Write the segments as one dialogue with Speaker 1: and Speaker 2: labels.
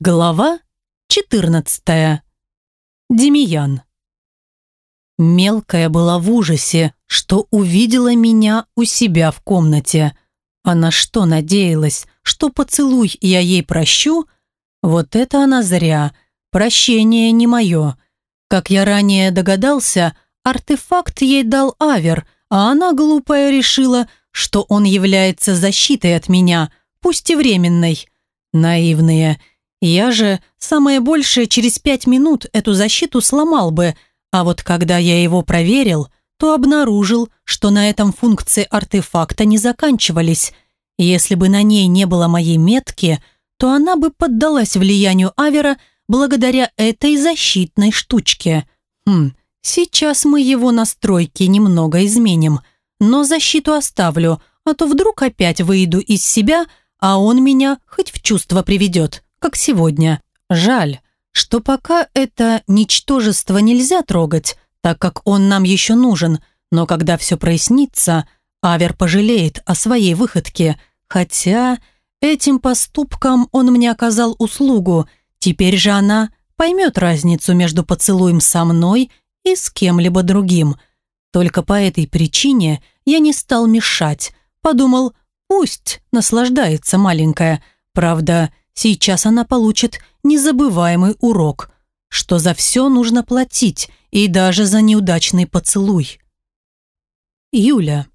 Speaker 1: Глава 14. Демиян. Мелкая была в ужасе, что увидела меня у себя в комнате. Она что, надеялась, что поцелуй я ей прощу? Вот это она зря. Прощение не мое. Как я ранее догадался, артефакт ей дал Авер, а она, глупая, решила, что он является защитой от меня, пусть и временной. Наивные. Я же, самое большее, через пять минут эту защиту сломал бы, а вот когда я его проверил, то обнаружил, что на этом функции артефакта не заканчивались. Если бы на ней не было моей метки, то она бы поддалась влиянию Авера благодаря этой защитной штучке. Хм, сейчас мы его настройки немного изменим, но защиту оставлю, а то вдруг опять выйду из себя, а он меня хоть в чувство приведет как сегодня. Жаль, что пока это ничтожество нельзя трогать, так как он нам еще нужен, но когда все прояснится, Авер пожалеет о своей выходке, хотя этим поступком он мне оказал услугу, теперь же она поймет разницу между поцелуем со мной и с кем-либо другим. Только по этой причине я не стал мешать, подумал, пусть наслаждается маленькая, правда, Сейчас она получит незабываемый урок, что за все нужно платить, и даже за неудачный поцелуй. Юля.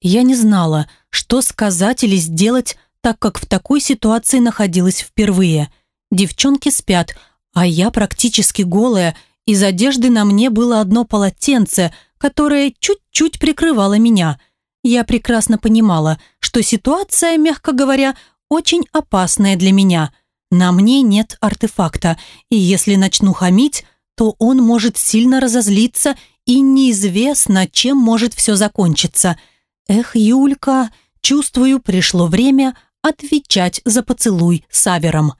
Speaker 1: Я не знала, что сказать или сделать, так как в такой ситуации находилась впервые. Девчонки спят, а я практически голая, из одежды на мне было одно полотенце, которое чуть-чуть прикрывало меня. Я прекрасно понимала, что ситуация, мягко говоря, очень опасное для меня. На мне нет артефакта, и если начну хамить, то он может сильно разозлиться, и неизвестно, чем может все закончиться. Эх, Юлька, чувствую, пришло время отвечать за поцелуй с Авером.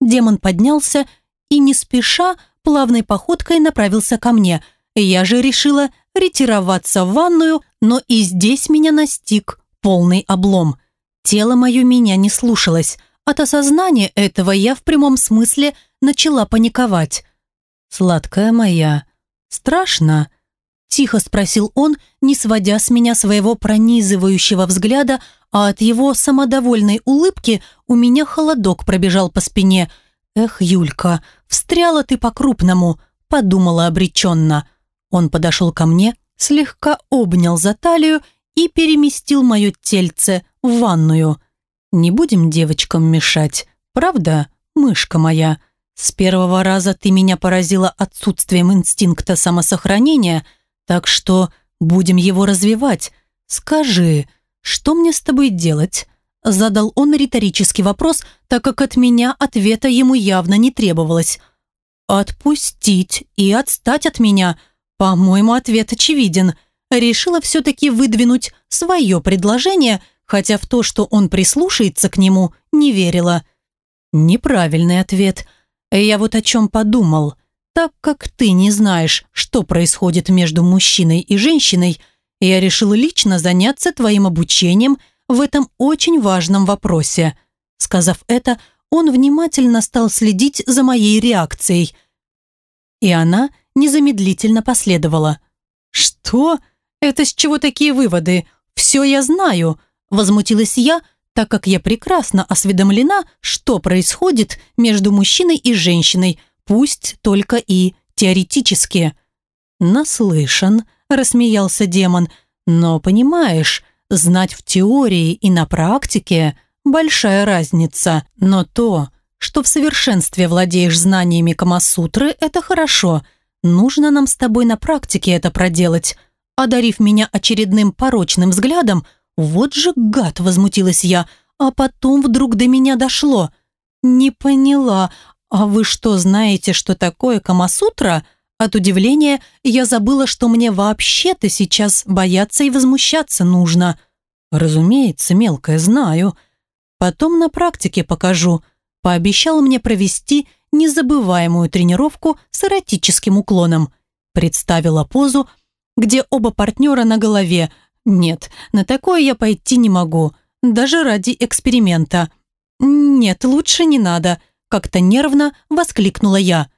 Speaker 1: Демон поднялся и не спеша плавной походкой направился ко мне. Я же решила ретироваться в ванную, но и здесь меня настиг полный облом – Тело мое меня не слушалось. От осознания этого я в прямом смысле начала паниковать. «Сладкая моя, страшно?» Тихо спросил он, не сводя с меня своего пронизывающего взгляда, а от его самодовольной улыбки у меня холодок пробежал по спине. «Эх, Юлька, встряла ты по-крупному», — подумала обреченно. Он подошел ко мне, слегка обнял за талию и переместил мое тельце в ванную. Не будем девочкам мешать, правда, мышка моя? С первого раза ты меня поразила отсутствием инстинкта самосохранения, так что будем его развивать. Скажи, что мне с тобой делать?» Задал он риторический вопрос, так как от меня ответа ему явно не требовалось. «Отпустить и отстать от меня?» По-моему, ответ очевиден. Решила все-таки выдвинуть свое предложение – хотя в то, что он прислушается к нему, не верила. Неправильный ответ. Я вот о чем подумал. Так как ты не знаешь, что происходит между мужчиной и женщиной, я решил лично заняться твоим обучением в этом очень важном вопросе. Сказав это, он внимательно стал следить за моей реакцией. И она незамедлительно последовала. «Что? Это с чего такие выводы? Все я знаю!» Возмутилась я, так как я прекрасно осведомлена, что происходит между мужчиной и женщиной, пусть только и теоретически. «Наслышан», – рассмеялся демон, – «но, понимаешь, знать в теории и на практике – большая разница, но то, что в совершенстве владеешь знаниями Камасутры, это хорошо. Нужно нам с тобой на практике это проделать». Одарив меня очередным порочным взглядом, «Вот же гад!» – возмутилась я, а потом вдруг до меня дошло. «Не поняла, а вы что, знаете, что такое Камасутра?» От удивления я забыла, что мне вообще-то сейчас бояться и возмущаться нужно. «Разумеется, мелкая, знаю. Потом на практике покажу». Пообещал мне провести незабываемую тренировку с эротическим уклоном. Представила позу, где оба партнера на голове – нет, на такое я пойти не могу, даже ради эксперимента. «Нет, лучше не надо», – как-то нервно воскликнула я.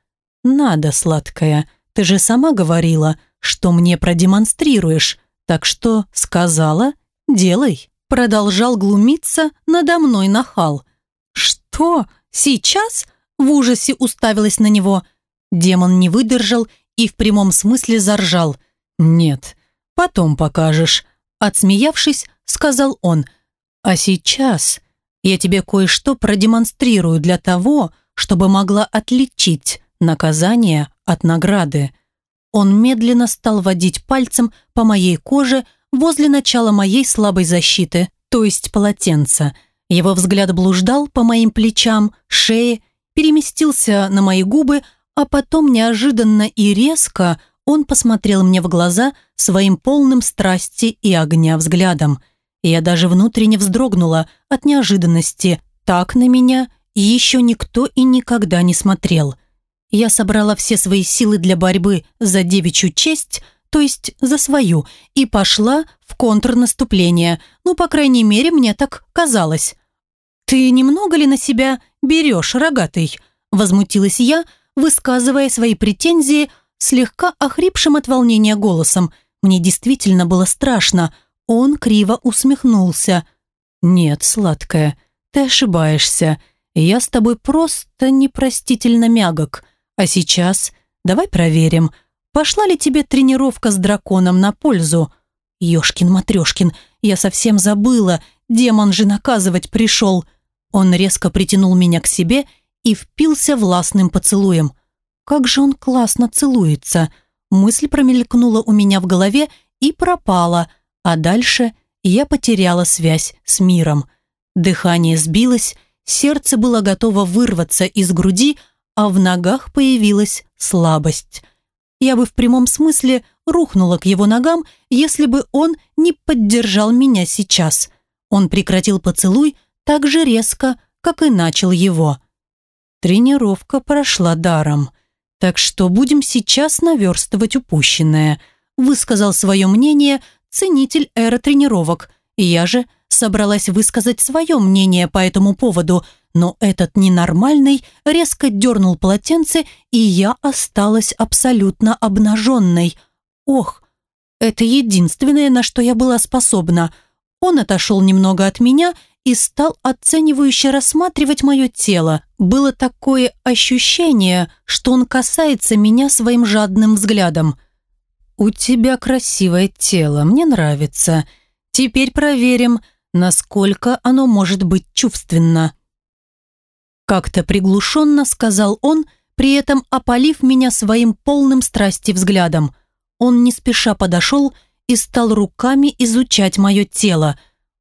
Speaker 1: «Надо, сладкая, ты же сама говорила, что мне продемонстрируешь, так что сказала, делай». Продолжал глумиться надо мной нахал. «Что? Сейчас?» В ужасе уставилась на него. Демон не выдержал и в прямом смысле заржал. «Нет, потом покажешь», – отсмеявшись, сказал он. «А сейчас я тебе кое-что продемонстрирую для того, чтобы могла отличить наказание от награды». Он медленно стал водить пальцем по моей коже возле начала моей слабой защиты, то есть полотенца. Его взгляд блуждал по моим плечам, шее, переместился на мои губы, а потом неожиданно и резко он посмотрел мне в глаза своим полным страсти и огня взглядом. Я даже внутренне вздрогнула от неожиданности. Так на меня еще никто и никогда не смотрел. Я собрала все свои силы для борьбы за девичью честь, то есть за свою, и пошла в контрнаступление. Ну, по крайней мере, мне так казалось. «Ты немного ли на себя берешь, рогатый?» Возмутилась я, высказывая свои претензии слегка охрипшим от волнения голосом. Мне действительно было страшно. Он криво усмехнулся. «Нет, сладкая, ты ошибаешься. Я с тобой просто непростительно мягок. А сейчас давай проверим, пошла ли тебе тренировка с драконом на пользу? Ёшкин-матрёшкин, я совсем забыла, демон же наказывать пришел. Он резко притянул меня к себе и впился властным поцелуем. Как же он классно целуется. Мысль промелькнула у меня в голове и пропала, а дальше я потеряла связь с миром. Дыхание сбилось, сердце было готово вырваться из груди, а в ногах появилась слабость. Я бы в прямом смысле рухнула к его ногам, если бы он не поддержал меня сейчас. Он прекратил поцелуй так же резко, как и начал его. Тренировка прошла даром. Так что будем сейчас наверстывать упущенное, высказал свое мнение ценитель эра тренировок. Я же собралась высказать свое мнение по этому поводу – но этот ненормальный резко дернул полотенце, и я осталась абсолютно обнаженной. Ох, это единственное, на что я была способна. Он отошел немного от меня и стал оценивающе рассматривать мое тело. Было такое ощущение, что он касается меня своим жадным взглядом. «У тебя красивое тело, мне нравится. Теперь проверим, насколько оно может быть чувственно». Как-то приглушенно сказал он, при этом опалив меня своим полным страсти взглядом. Он не спеша подошел и стал руками изучать мое тело.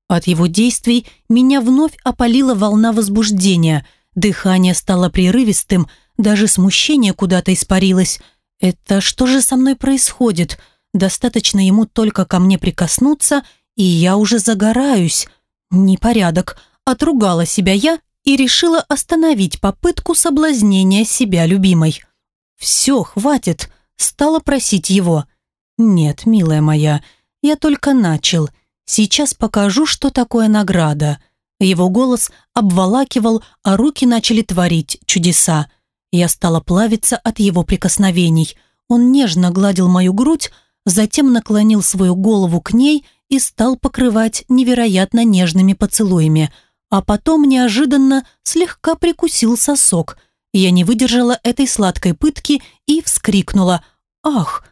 Speaker 1: От его действий меня вновь опалила волна возбуждения. Дыхание стало прерывистым, даже смущение куда-то испарилось. «Это что же со мной происходит? Достаточно ему только ко мне прикоснуться, и я уже загораюсь. Непорядок. Отругала себя я и решила остановить попытку соблазнения себя любимой. «Все, хватит», – стала просить его. «Нет, милая моя, я только начал. Сейчас покажу, что такое награда». Его голос обволакивал, а руки начали творить чудеса. Я стала плавиться от его прикосновений. Он нежно гладил мою грудь, затем наклонил свою голову к ней и стал покрывать невероятно нежными поцелуями – а потом неожиданно слегка прикусил сосок. Я не выдержала этой сладкой пытки и вскрикнула «Ах!».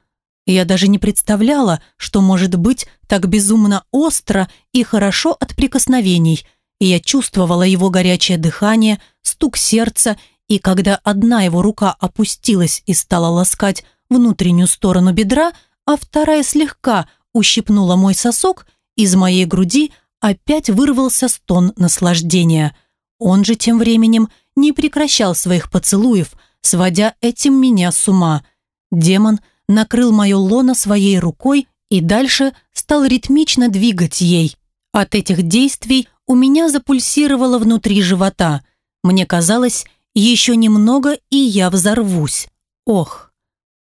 Speaker 1: Я даже не представляла, что может быть так безумно остро и хорошо от прикосновений. Я чувствовала его горячее дыхание, стук сердца, и когда одна его рука опустилась и стала ласкать внутреннюю сторону бедра, а вторая слегка ущипнула мой сосок, из моей груди – опять вырвался стон наслаждения. Он же тем временем не прекращал своих поцелуев, сводя этим меня с ума. Демон накрыл мое лоно своей рукой и дальше стал ритмично двигать ей. От этих действий у меня запульсировало внутри живота. Мне казалось, еще немного, и я взорвусь. Ох,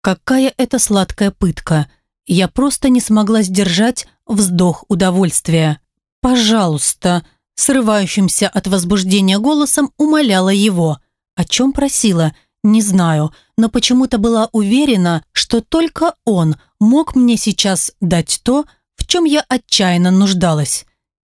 Speaker 1: какая это сладкая пытка. Я просто не смогла сдержать вздох удовольствия. «Пожалуйста», срывающимся от возбуждения голосом умоляла его. О чем просила, не знаю, но почему-то была уверена, что только он мог мне сейчас дать то, в чем я отчаянно нуждалась.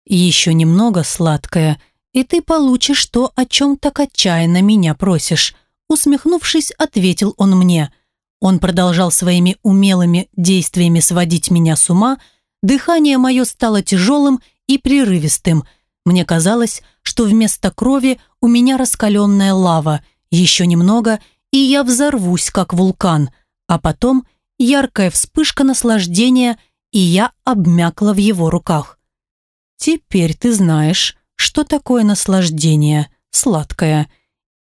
Speaker 1: Еще немного сладкое, и ты получишь то, о чем так отчаянно меня просишь. Усмехнувшись, ответил он мне. Он продолжал своими умелыми действиями сводить меня с ума, дыхание мое стало тяжелым и прерывистым. Мне казалось, что вместо крови у меня раскаленная лава, еще немного, и я взорвусь, как вулкан, а потом яркая вспышка наслаждения, и я обмякла в его руках. Теперь ты знаешь, что такое наслаждение, сладкое,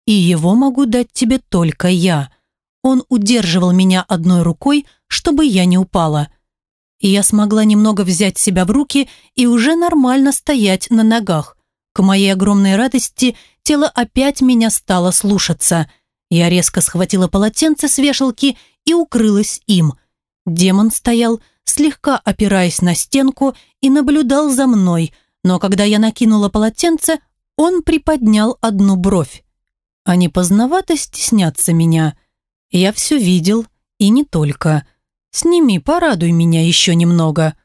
Speaker 1: и его могу дать тебе только я. Он удерживал меня одной рукой, чтобы я не упала. И я смогла немного взять себя в руки и уже нормально стоять на ногах. К моей огромной радости тело опять меня стало слушаться. Я резко схватила полотенце с вешалки и укрылась им. Демон стоял, слегка опираясь на стенку, и наблюдал за мной, но когда я накинула полотенце, он приподнял одну бровь. Они поздновато стеснятся меня. Я все видел, и не только. Сними, порадуй меня еще немного.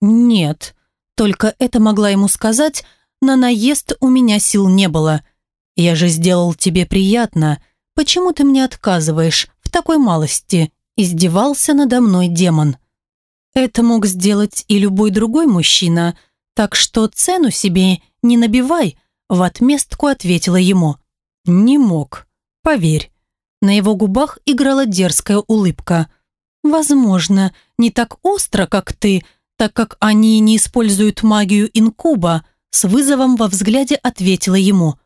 Speaker 1: Нет, только это могла ему сказать, на наезд у меня сил не было. Я же сделал тебе приятно. Почему ты мне отказываешь в такой малости? Издевался надо мной демон. Это мог сделать и любой другой мужчина, так что цену себе не набивай, в отместку ответила ему. Не мог, поверь. На его губах играла дерзкая улыбка. «Возможно, не так остро, как ты, так как они не используют магию инкуба», с вызовом во взгляде ответила ему.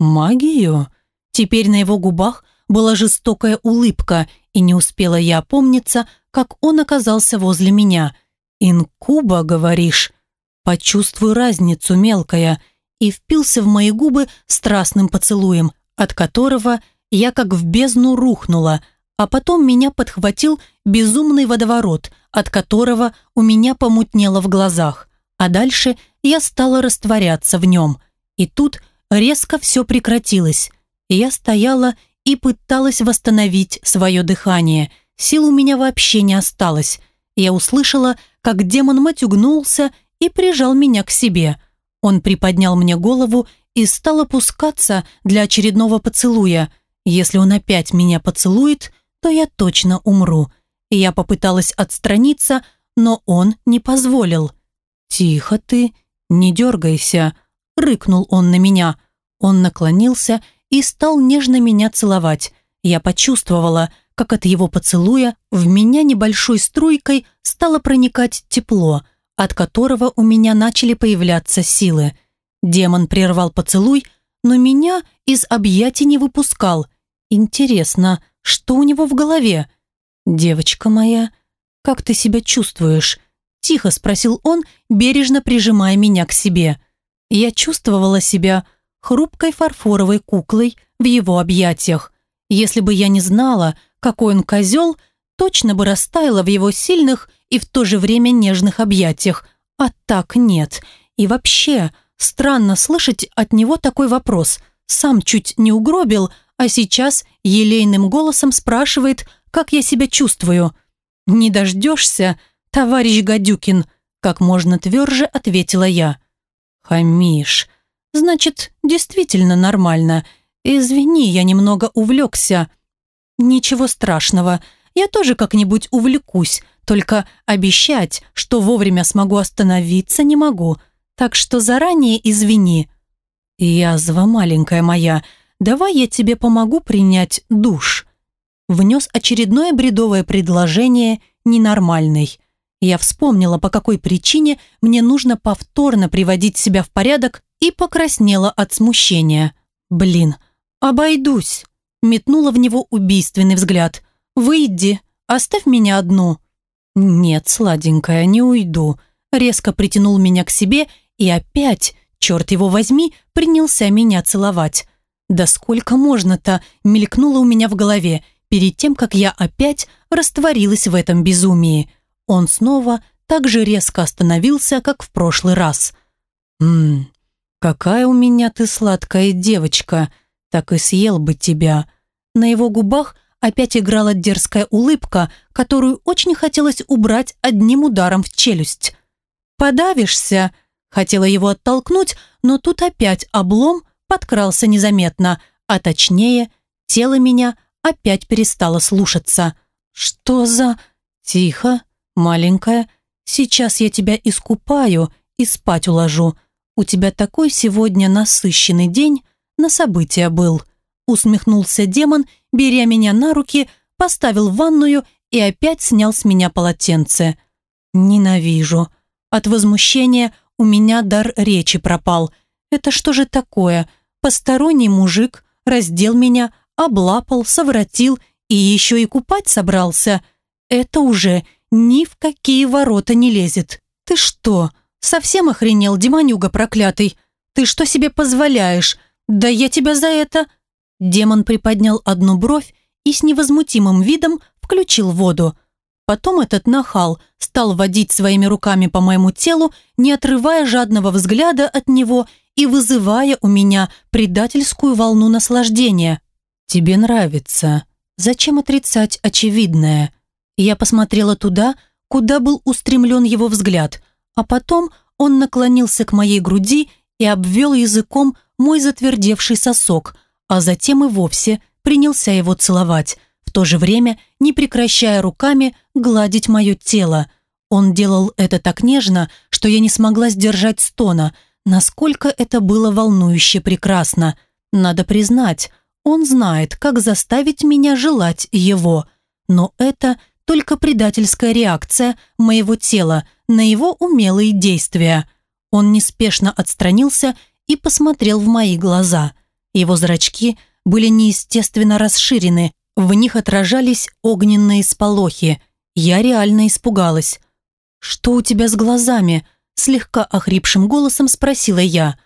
Speaker 1: «Магию?» Теперь на его губах была жестокая улыбка, и не успела я опомниться, как он оказался возле меня. «Инкуба, говоришь?» «Почувствуй разницу, мелкая», и впился в мои губы страстным поцелуем, от которого – я как в бездну рухнула, а потом меня подхватил безумный водоворот, от которого у меня помутнело в глазах, а дальше я стала растворяться в нем. И тут резко все прекратилось. Я стояла и пыталась восстановить свое дыхание. Сил у меня вообще не осталось. Я услышала, как демон-мать угнулся и прижал меня к себе. Он приподнял мне голову и стал опускаться для очередного поцелуя – если он опять меня поцелует, то я точно умру. Я попыталась отстраниться, но он не позволил. «Тихо ты, не дергайся», — рыкнул он на меня. Он наклонился и стал нежно меня целовать. Я почувствовала, как от его поцелуя в меня небольшой струйкой стало проникать тепло, от которого у меня начали появляться силы. Демон прервал поцелуй, но меня из объятий не выпускал. Интересно, что у него в голове? «Девочка моя, как ты себя чувствуешь?» Тихо спросил он, бережно прижимая меня к себе. Я чувствовала себя хрупкой фарфоровой куклой в его объятиях. Если бы я не знала, какой он козел, точно бы растаяла в его сильных и в то же время нежных объятиях. А так нет. И вообще, странно слышать от него такой вопрос. Сам чуть не угробил, а сейчас елейным голосом спрашивает, как я себя чувствую. «Не дождешься, товарищ Гадюкин», как можно тверже ответила я. «Хамишь. Значит, действительно нормально. Извини, я немного увлекся». «Ничего страшного. Я тоже как-нибудь увлекусь, только обещать, что вовремя смогу остановиться, не могу. Так что заранее извини». «Язва маленькая моя», давай я тебе помогу принять душ». Внес очередное бредовое предложение ненормальный. Я вспомнила, по какой причине мне нужно повторно приводить себя в порядок и покраснела от смущения. «Блин, обойдусь!» Метнула в него убийственный взгляд. «Выйди, оставь меня одну». «Нет, сладенькая, не уйду». Резко притянул меня к себе и опять, черт его возьми, принялся меня целовать. Да сколько можно-то, мелькнуло у меня в голове, перед тем, как я опять растворилась в этом безумии. Он снова так же резко остановился, как в прошлый раз. «Ммм, «Какая у меня ты сладкая девочка! Так и съел бы тебя!» На его губах опять играла дерзкая улыбка, которую очень хотелось убрать одним ударом в челюсть. «Подавишься!» Хотела его оттолкнуть, но тут опять облом подкрался незаметно, а точнее, тело меня опять перестало слушаться. «Что за...» «Тихо, маленькая, сейчас я тебя искупаю и спать уложу. У тебя такой сегодня насыщенный день, на события был». Усмехнулся демон, беря меня на руки, поставил в ванную и опять снял с меня полотенце. «Ненавижу». От возмущения у меня дар речи пропал. Это что же такое? Посторонний мужик раздел меня, облапал, совратил и еще и купать собрался. Это уже ни в какие ворота не лезет. Ты что, совсем охренел, демонюга проклятый? Ты что себе позволяешь? Да я тебя за это... Демон приподнял одну бровь и с невозмутимым видом включил воду. Потом этот нахал стал водить своими руками по моему телу, не отрывая жадного взгляда от него и вызывая у меня предательскую волну наслаждения. «Тебе нравится. Зачем отрицать очевидное?» Я посмотрела туда, куда был устремлен его взгляд, а потом он наклонился к моей груди и обвел языком мой затвердевший сосок, а затем и вовсе принялся его целовать, в то же время не прекращая руками гладить мое тело. Он делал это так нежно, что я не смогла сдержать стона, насколько это было волнующе прекрасно. Надо признать, он знает, как заставить меня желать его. Но это только предательская реакция моего тела на его умелые действия. Он неспешно отстранился и посмотрел в мои глаза. Его зрачки были неестественно расширены, в них отражались огненные сполохи. Я реально испугалась. «Что у тебя с глазами?» Слегка охрипшим голосом спросила я.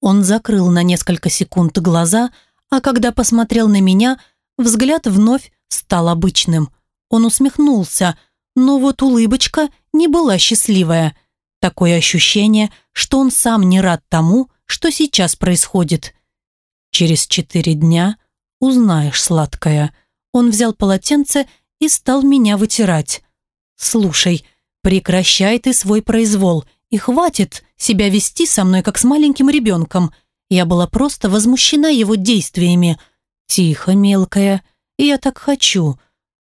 Speaker 1: Он закрыл на несколько секунд глаза, а когда посмотрел на меня, взгляд вновь стал обычным. Он усмехнулся, но вот улыбочка не была счастливая. Такое ощущение, что он сам не рад тому, что сейчас происходит. Через четыре дня узнаешь, сладкая. Он взял полотенце и стал меня вытирать. «Слушай, прекращай ты свой произвол и хватит себя вести со мной, как с маленьким ребенком. Я была просто возмущена его действиями. Тихо, мелкая, я так хочу.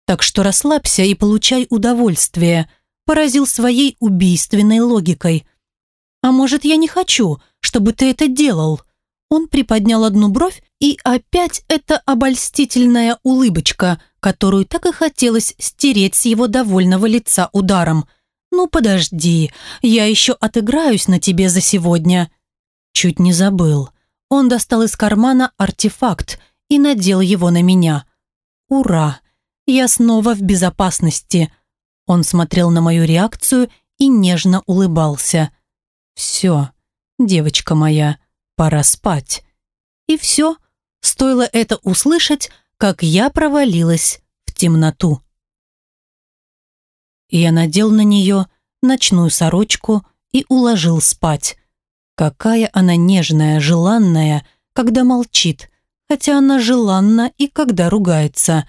Speaker 1: Так что расслабься и получай удовольствие», поразил своей убийственной логикой. «А может, я не хочу, чтобы ты это делал?» Он приподнял одну бровь, и опять эта обольстительная улыбочка, которую так и хотелось стереть с его довольного лица ударом. «Ну подожди, я еще отыграюсь на тебе за сегодня». Чуть не забыл. Он достал из кармана артефакт и надел его на меня. «Ура! Я снова в безопасности!» Он смотрел на мою реакцию и нежно улыбался. «Все, девочка моя, пора спать». И все, стоило это услышать, как я провалилась в темноту. Я надел на нее ночную сорочку и уложил спать. Какая она нежная, желанная, когда молчит, хотя она желанна и когда ругается.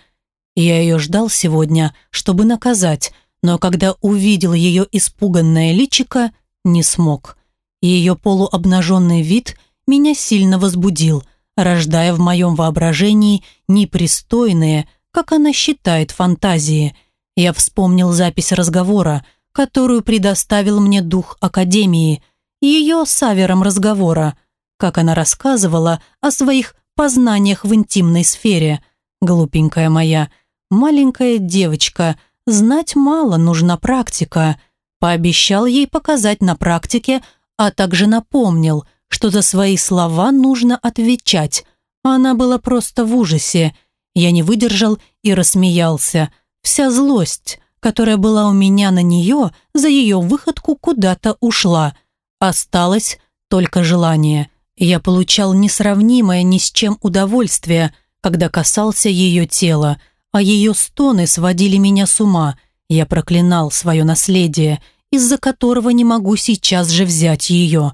Speaker 1: Я ее ждал сегодня, чтобы наказать, но когда увидел ее испуганное личико, не смог. Ее полуобнаженный вид – меня сильно возбудил, рождая в моем воображении непристойные, как она считает, фантазии. Я вспомнил запись разговора, которую предоставил мне дух Академии, ее с Авером разговора, как она рассказывала о своих познаниях в интимной сфере. Глупенькая моя, маленькая девочка, знать мало, нужна практика. Пообещал ей показать на практике, а также напомнил – что за свои слова нужно отвечать. Она была просто в ужасе. Я не выдержал и рассмеялся. Вся злость, которая была у меня на нее, за ее выходку куда-то ушла. Осталось только желание. Я получал несравнимое ни с чем удовольствие, когда касался ее тела, а ее стоны сводили меня с ума. Я проклинал свое наследие, из-за которого не могу сейчас же взять ее.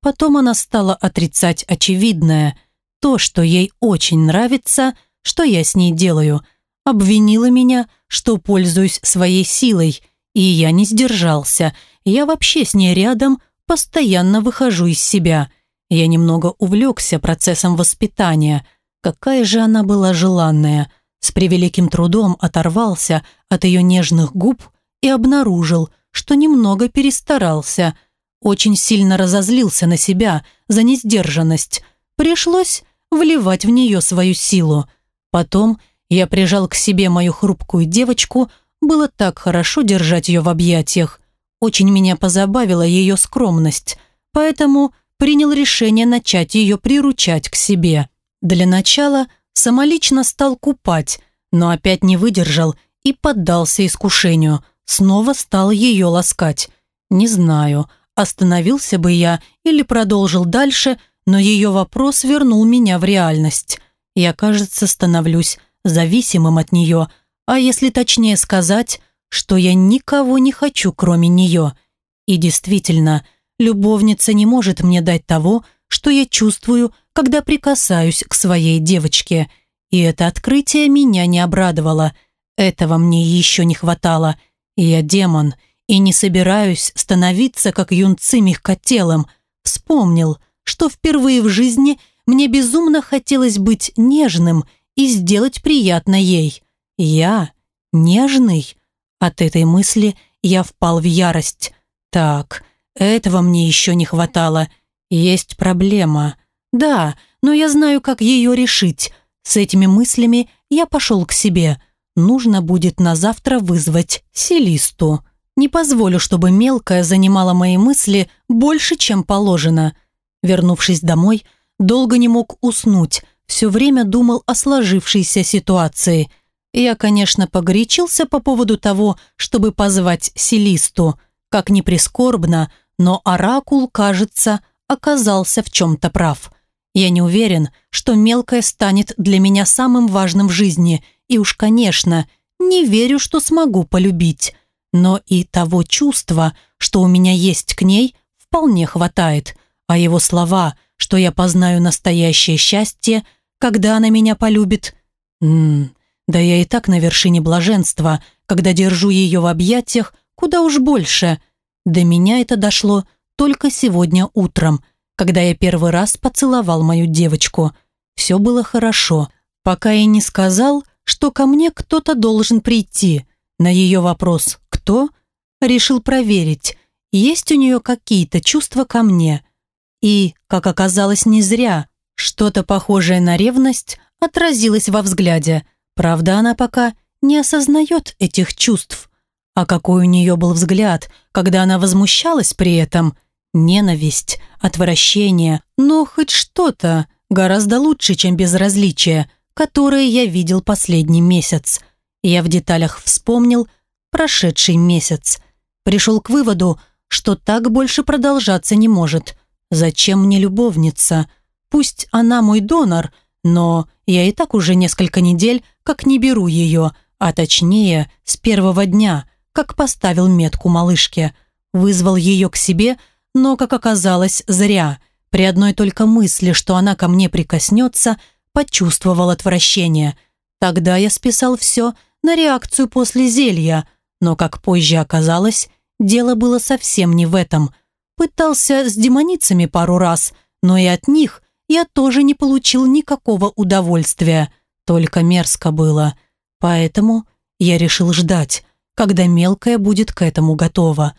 Speaker 1: Потом она стала отрицать очевидное. То, что ей очень нравится, что я с ней делаю. Обвинила меня, что пользуюсь своей силой. И я не сдержался. Я вообще с ней рядом постоянно выхожу из себя. Я немного увлекся процессом воспитания. Какая же она была желанная. С превеликим трудом оторвался от ее нежных губ и обнаружил, что немного перестарался. Очень сильно разозлился на себя за несдержанность. Пришлось вливать в нее свою силу. Потом я прижал к себе мою хрупкую девочку, было так хорошо держать ее в объятиях. Очень меня позабавила ее скромность, поэтому принял решение начать ее приручать к себе. Для начала самолично стал купать, но опять не выдержал и поддался искушению, снова стал ее ласкать. Не знаю, остановился бы я или продолжил дальше, но ее вопрос вернул меня в реальность. Я, кажется, становлюсь зависимым от нее, а если точнее сказать, что я никого не хочу, кроме нее. И действительно, любовница не может мне дать того, что я чувствую, когда прикасаюсь к своей девочке. И это открытие меня не обрадовало. Этого мне еще не хватало. Я демон, и не собираюсь становиться, как юнцы мягкотелым. Вспомнил, что впервые в жизни мне безумно хотелось быть нежным и сделать приятно ей. Я нежный. От этой мысли я впал в ярость. Так, этого мне еще не хватало. Есть проблема. Да, но я знаю, как ее решить. С этими мыслями я пошел к себе. Нужно будет на завтра вызвать Селисту. Не позволю, чтобы мелкая занимала мои мысли больше, чем положено. Вернувшись домой, долго не мог уснуть, все время думал о сложившейся ситуации. Я, конечно, погорячился по поводу того, чтобы позвать Селисту. Как ни прискорбно, но Оракул, кажется, оказался в чем-то прав. Я не уверен, что мелкая станет для меня самым важным в жизни, и уж, конечно, не верю, что смогу полюбить. Но и того чувства, что у меня есть к ней, вполне хватает. А его слова, что я познаю настоящее счастье, когда она меня полюбит... М да я и так на вершине блаженства, когда держу ее в объятиях, куда уж больше. До меня это дошло только сегодня утром, когда я первый раз поцеловал мою девочку. Все было хорошо, пока я не сказал, что ко мне кто-то должен прийти. На ее вопрос «Кто?» решил проверить, есть у нее какие-то чувства ко мне. И, как оказалось, не зря. Что-то похожее на ревность отразилось во взгляде – Правда, она пока не осознает этих чувств. А какой у нее был взгляд, когда она возмущалась при этом? Ненависть, отвращение, но хоть что-то гораздо лучше, чем безразличие, которое я видел последний месяц. Я в деталях вспомнил прошедший месяц. Пришел к выводу, что так больше продолжаться не может. Зачем мне любовница? Пусть она мой донор, но я и так уже несколько недель как не беру ее, а точнее, с первого дня, как поставил метку малышке. Вызвал ее к себе, но, как оказалось, зря. При одной только мысли, что она ко мне прикоснется, почувствовал отвращение. Тогда я списал все на реакцию после зелья, но, как позже оказалось, дело было совсем не в этом. Пытался с демоницами пару раз, но и от них я тоже не получил никакого удовольствия. Только мерзко было. Поэтому я решил ждать, когда мелкая будет к этому готова.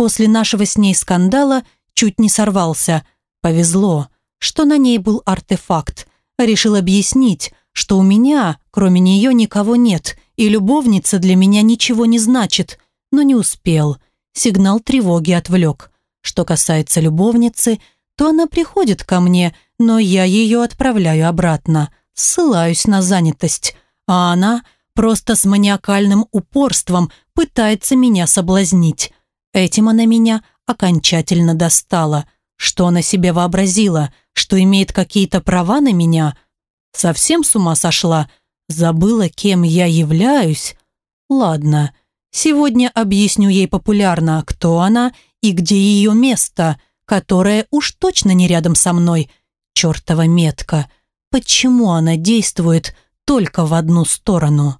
Speaker 1: После нашего с ней скандала чуть не сорвался. Повезло, что на ней был артефакт. Решил объяснить, что у меня, кроме нее, никого нет, и любовница для меня ничего не значит, но не успел. Сигнал тревоги отвлек. Что касается любовницы, то она приходит ко мне, но я ее отправляю обратно ссылаюсь на занятость, а она просто с маниакальным упорством пытается меня соблазнить. Этим она меня окончательно достала. Что она себе вообразила, что имеет какие-то права на меня? Совсем с ума сошла? Забыла, кем я являюсь? Ладно, сегодня объясню ей популярно, кто она и где ее место. которая уж точно не рядом со мной. Чертова метка. Почему она действует только в одну сторону?